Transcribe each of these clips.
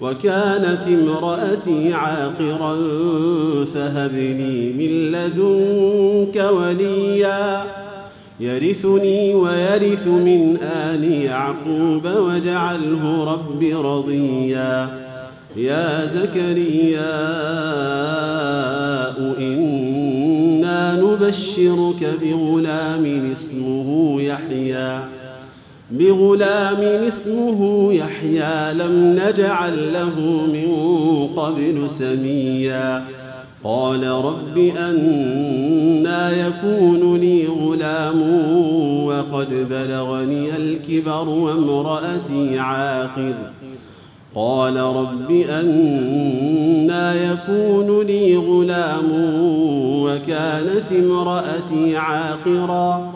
وكانت امرأتي عاقرا فهب لي من لدنك وليا. يرثني ويرث من آل يعقوب واجعله رب رضيا. يا زكريا إنا نبشرك بغلام اسمه يحيى. بغلام اسمه يحيى لم نجعل له من قبل سميا. قال رب أنا يكون لي غلام وقد بلغني الكبر وامرأتي عاقر. قال رب أنا يكون لي غلام وكانت امرأتي عاقرا.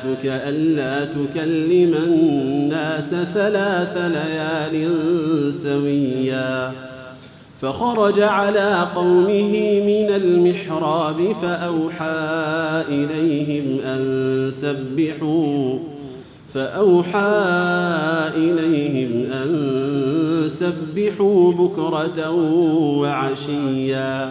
آيتك ألا تكلم الناس ثلاث ليال سويا. فخرج على قومه من المحراب فأوحى إليهم أن سبحوا فأوحى إليهم أن سبحوا بكرة وعشيا.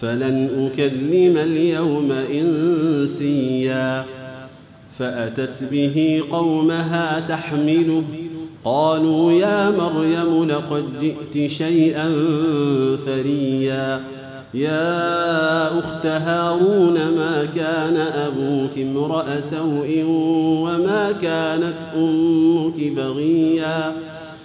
فلن أكلم اليوم إنسيا. فأتت به قومها تحمله قالوا يا مريم لقد جئت شيئا فريا. يا أخت هارون ما كان أبوك امرأ سوء وما كانت أمك بغيا.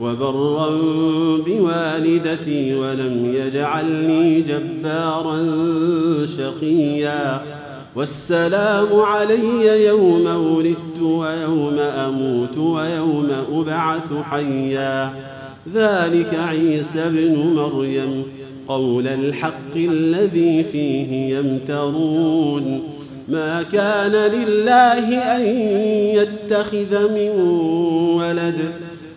وبرا بوالدتي ولم يجعلني جبارا شقيا. والسلام علي يوم ولدت ويوم أموت ويوم أبعث حيا. ذلك عيسى ابن مريم قول الحق الذي فيه يمترون. ما كان لله أن يتخذ من ولد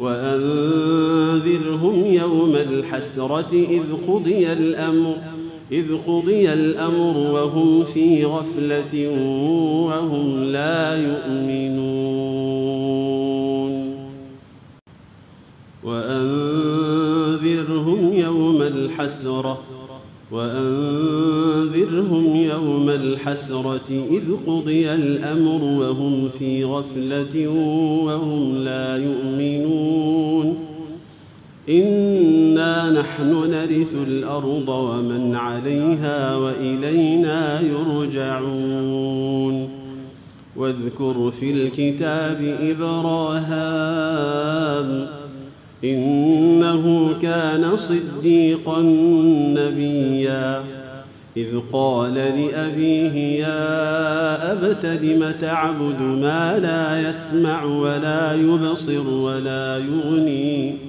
وأنذرهم يوم الحسرة إذ قضي الأمر إذ قضي الأمر وهم في غفلة وهم لا يؤمنون. وأنذرهم يوم الحسرة وأنذرهم يوم الحسرة إذ قضي الأمر وهم في غفلة وهم لا يؤمنون. انا نحن نرث الأرض ومن عليها والينا يرجعون واذكر في الكتاب ابراهام انه كان صديقا نبيا اذ قال لابيه يا ابت لم تعبد ما لا يسمع ولا يبصر ولا يغني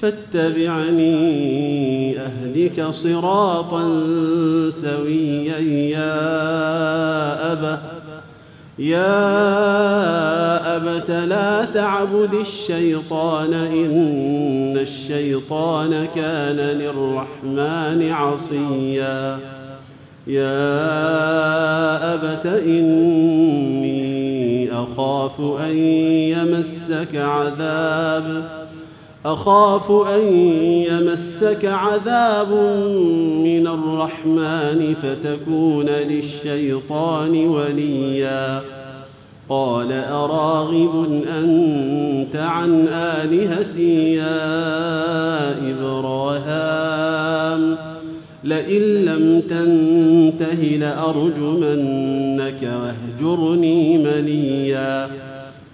فاتبعني اهدك صراطا سويا يا ابا يا أبت لا تعبد الشيطان إن الشيطان كان للرحمن عصيا. يا أبت إني أخاف أن يمسك عذاب. أخاف أن يمسك عذاب من الرحمن فتكون للشيطان وليا. قال أراغب أنت عن آلهتي يا إبراهام؟ لئن لم تنته لأرجمنك وأهجرني مليا.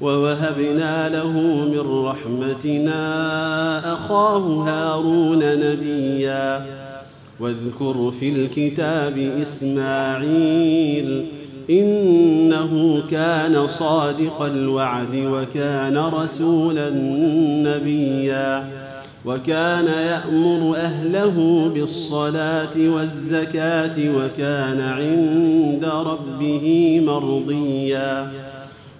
ووهبنا له من رحمتنا أخاه هارون نبيا. واذكر في الكتاب إسماعيل إنه كان صادق الوعد وكان رسولا نبيا. وكان يأمر أهله بالصلاة والزكاة وكان عند ربه مرضيا.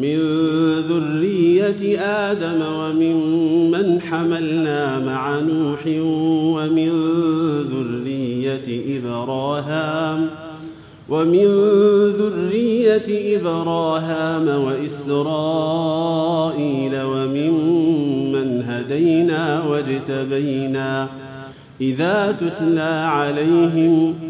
من ذرية آدم وممن حملنا مع نوح ومن ذرية إبراهام ومن ذرية إبراهام وإسرائيل وممن هدينا واجتبينا إذا تتلى عليهم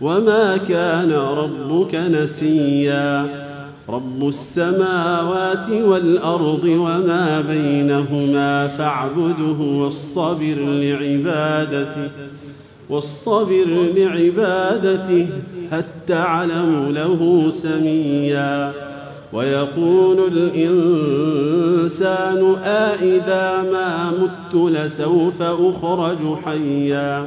وما كان ربك نسيا رب السماوات والأرض وما بينهما فاعبده واصطبر لعبادته واصطبر لعبادته هل تعلم له سميا ويقول الإنسان آئذا ما مت لسوف أخرج حيا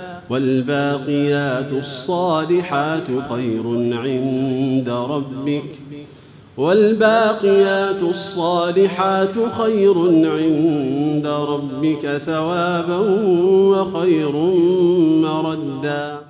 والباقيات الصالحات خير عند ربك والباقيات الصالحات خير عند ربك ثوابا وخير مردا